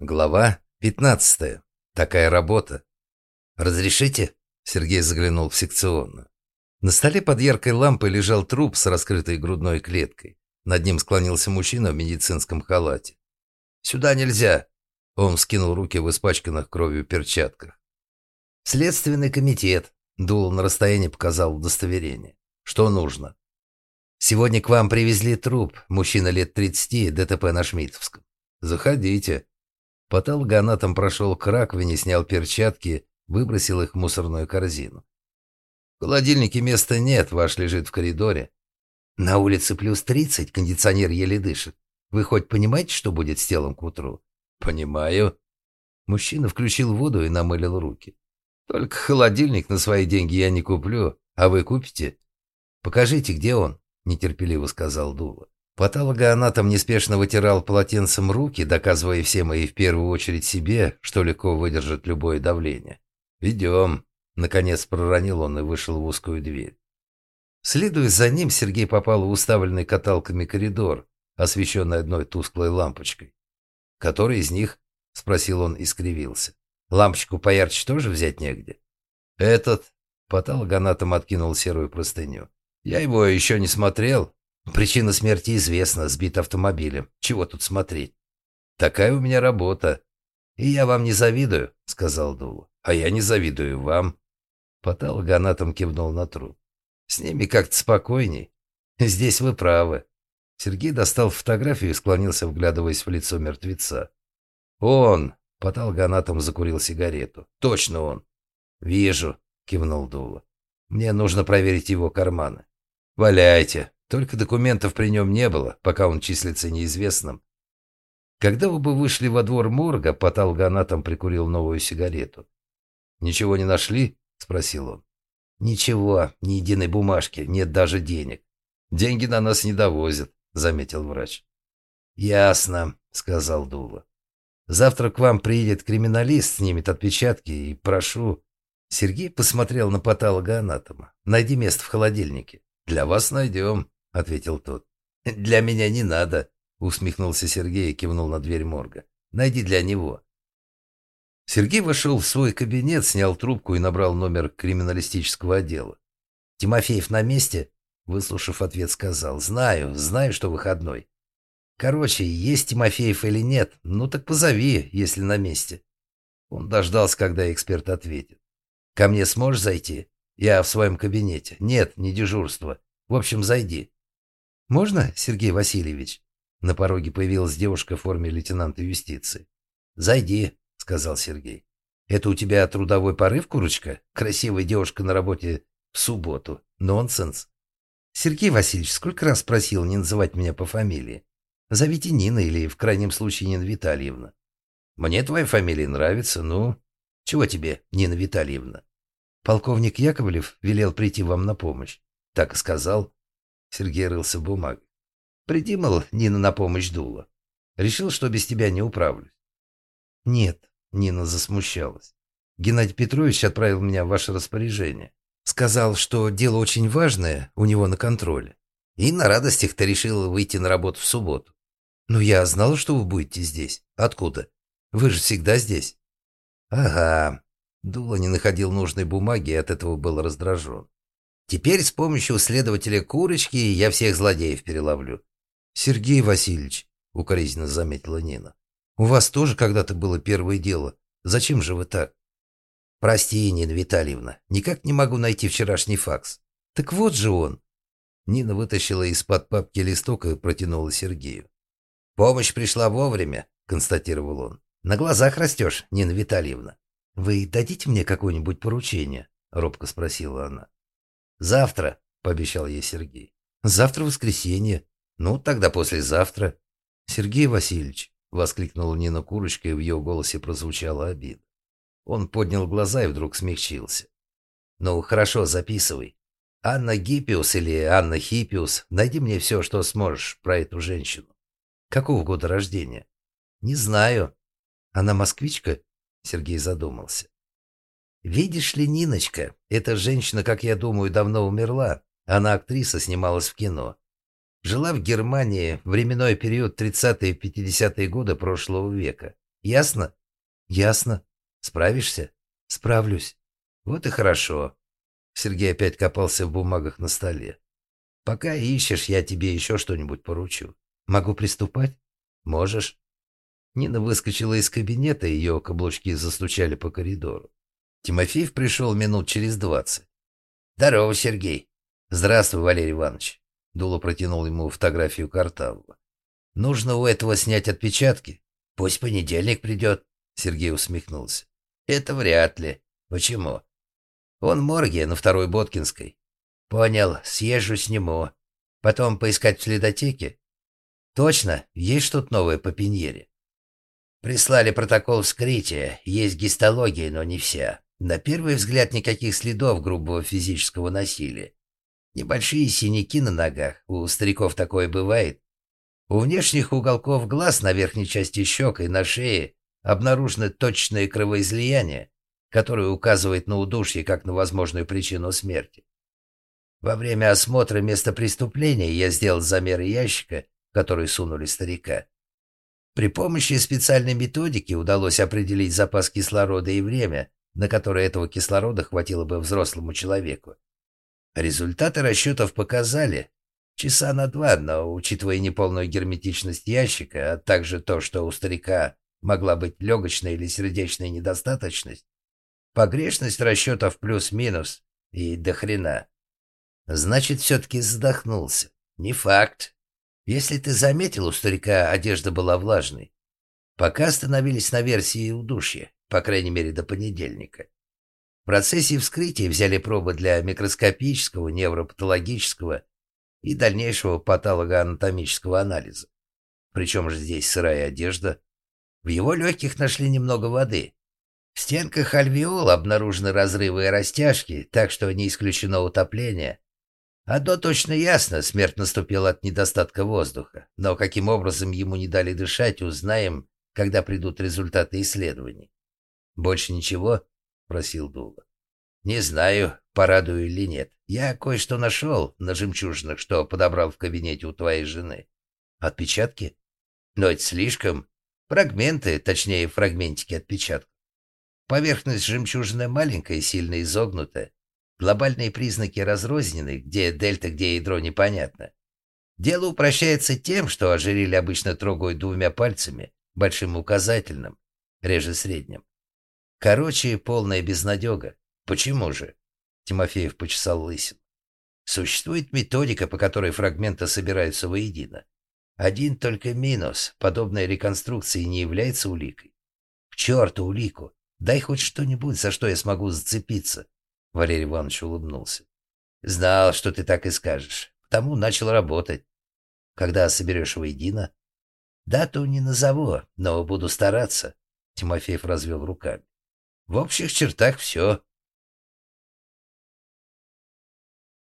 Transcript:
Глава 15. Такая работа. «Разрешите?» Сергей заглянул в секционную. На столе под яркой лампой лежал труп с раскрытой грудной клеткой. Над ним склонился мужчина в медицинском халате. «Сюда нельзя!» Он скинул руки в испачканных кровью перчатках. «Следственный комитет», — дул на расстоянии, показал удостоверение. «Что нужно?» «Сегодня к вам привезли труп. Мужчина лет 30, ДТП на Шмидтовском. Заходите». Патологоанатом прошел к раковине, снял перчатки, выбросил их в мусорную корзину. В холодильнике места нет, ваш лежит в коридоре. На улице плюс тридцать, кондиционер еле дышит. Вы хоть понимаете, что будет с телом к утру? Понимаю. Мужчина включил воду и намылил руки. Только холодильник на свои деньги я не куплю, а вы купите? Покажите, где он, нетерпеливо сказал Дула. Патологоанатом неспешно вытирал полотенцем руки, доказывая всем и в первую очередь себе, что легко выдержит любое давление. «Идем», — наконец проронил он и вышел в узкую дверь. Следуя за ним, Сергей попал в уставленный каталками коридор, освещенный одной тусклой лампочкой. «Который из них?» — спросил он и скривился. «Лампочку поярче тоже взять негде?» «Этот...» — патологоанатом откинул серую простыню. «Я его еще не смотрел, Причина смерти известна, сбит автомобилем. Чего тут смотреть? Такая у меня работа. И я вам не завидую, сказал Дула. А я не завидую вам. Патологоанатом кивнул на труп. С ними как-то спокойней. Здесь вы правы. Сергей достал фотографию и склонился, вглядываясь в лицо мертвеца. «Он!» — патологоанатом закурил сигарету. «Точно он!» «Вижу!» — кивнул Дула. «Мне нужно проверить его карманы». «Валяйте!» Только документов при нем не было, пока он числится неизвестным. Когда оба вышли во двор морга, патологоанатом прикурил новую сигарету. «Ничего не нашли?» — спросил он. «Ничего, ни единой бумажки, нет даже денег. Деньги на нас не довозят», — заметил врач. «Ясно», — сказал Дула. «Завтра к вам приедет криминалист, снимет отпечатки и прошу...» Сергей посмотрел на патологоанатома. «Найди место в холодильнике». «Для вас найдем», — ответил тот. «Для меня не надо», — усмехнулся Сергей и кивнул на дверь морга. «Найди для него». Сергей вошел в свой кабинет, снял трубку и набрал номер криминалистического отдела. «Тимофеев на месте?» Выслушав ответ, сказал. «Знаю, знаю, что выходной. Короче, есть Тимофеев или нет, ну так позови, если на месте». Он дождался, когда эксперт ответит. «Ко мне сможешь зайти? Я в своем кабинете. Нет, не дежурство. В общем, зайди». «Можно, Сергей Васильевич?» На пороге появилась девушка в форме лейтенанта юстиции. «Зайди», — сказал Сергей. «Это у тебя трудовой порыв, курочка? Красивая девушка на работе в субботу. Нонсенс». «Сергей Васильевич, сколько раз просил не называть меня по фамилии? Зовите Нина или, в крайнем случае, Нина Витальевна». «Мне твоя фамилия нравится, ну...» «Чего тебе, Нина Витальевна?» «Полковник Яковлев велел прийти вам на помощь». «Так и сказал». Сергей рылся в бумагах. «Приди, мол, Нина на помощь дула. Решил, что без тебя не управлюсь». «Нет», — Нина засмущалась. «Геннадий Петрович отправил меня в ваше распоряжение. Сказал, что дело очень важное у него на контроле. И на радостях ты решил выйти на работу в субботу. Ну, я знал, что вы будете здесь. Откуда? Вы же всегда здесь». «Ага». Дула не находил нужной бумаги и от этого был раздражен. Теперь с помощью следователя Курочки я всех злодеев переловлю. Сергей Васильевич, укоризненно заметила Нина, у вас тоже когда-то было первое дело. Зачем же вы так? Прости, Нина Витальевна, никак не могу найти вчерашний факс. Так вот же он. Нина вытащила из-под папки листок и протянула Сергею. «Помощь пришла вовремя», — констатировал он. «На глазах растешь, Нина Витальевна». «Вы дадите мне какое-нибудь поручение?» — робко спросила она. «Завтра», — пообещал ей Сергей. «Завтра воскресенье. Ну, тогда послезавтра». «Сергей Васильевич», — воскликнула Нина Курочка, и в ее голосе прозвучала обида. Он поднял глаза и вдруг смягчился. «Ну, хорошо, записывай. Анна Гиппиус или Анна Хиппиус, найди мне все, что сможешь про эту женщину. Какого года рождения?» «Не знаю». «Она москвичка?» Сергей задумался. «Видишь ли, Ниночка, эта женщина, как я думаю, давно умерла. Она актриса, снималась в кино. Жила в Германии временной период 30-е 50-е годы прошлого века. Ясно? Ясно. Справишься? Справлюсь. Вот и хорошо. Сергей опять копался в бумагах на столе. Пока ищешь, я тебе еще что-нибудь поручу. Могу приступать? Можешь. Нина выскочила из кабинета, ее каблучки застучали по коридору. Тимофеев пришел минут через двадцать. «Здорово, Сергей!» «Здравствуй, Валерий Иванович!» Дула протянул ему фотографию Картавова. «Нужно у этого снять отпечатки. Пусть понедельник придет», — Сергей усмехнулся. «Это вряд ли. Почему?» «Он в морге на второй Боткинской». «Понял. Съезжу, сниму. Потом поискать в следотеке?» «Точно. Есть что-то новое по Пиньере?» «Прислали протокол вскрытия. Есть гистология, но не вся. На первый взгляд никаких следов грубого физического насилия. Небольшие синяки на ногах. У стариков такое бывает. У внешних уголков глаз на верхней части щек и на шее обнаружено точное кровоизлияние, которое указывает на удушье как на возможную причину смерти. Во время осмотра места преступления я сделал замеры ящика, который сунули старика. При помощи специальной методики удалось определить запас кислорода и время, на которое этого кислорода хватило бы взрослому человеку. Результаты расчетов показали часа на два, но, учитывая неполную герметичность ящика, а также то, что у старика могла быть легочная или сердечная недостаточность, погрешность расчетов плюс-минус и до хрена. Значит, все-таки задохнулся. Не факт. Если ты заметил, у старика одежда была влажной. Пока остановились на версии удушья, по крайней мере до понедельника. В процессе вскрытия взяли пробы для микроскопического, невропатологического и дальнейшего патологоанатомического анализа. Причем же здесь сырая одежда. В его легких нашли немного воды. В стенках альвеола обнаружены разрывы и растяжки, так что не исключено утопление. Одно точно ясно, смерть наступила от недостатка воздуха. Но каким образом ему не дали дышать, узнаем, когда придут результаты исследований. «Больше ничего?» — просил Дула. «Не знаю, порадую или нет. Я кое-что нашел на жемчужинах, что подобрал в кабинете у твоей жены. Отпечатки? Но это слишком. Фрагменты, точнее, фрагментики отпечатков. Поверхность жемчужины маленькая сильно изогнутая. Глобальные признаки разрознены, где дельта, где ядро непонятно. Дело упрощается тем, что ожерелье обычно трогают двумя пальцами, большим указательным, реже средним. Короче, полная безнадега. Почему же? Тимофеев почесал лысин. Существует методика, по которой фрагменты собираются воедино. Один только минус. Подобная реконструкция не является уликой. К черту улику. Дай хоть что-нибудь, за что я смогу зацепиться. Валерий Иванович улыбнулся. «Знал, что ты так и скажешь. Потому начал работать. Когда соберешь воедино?» «Дату не назову, но буду стараться», — Тимофеев развел руками. «В общих чертах все.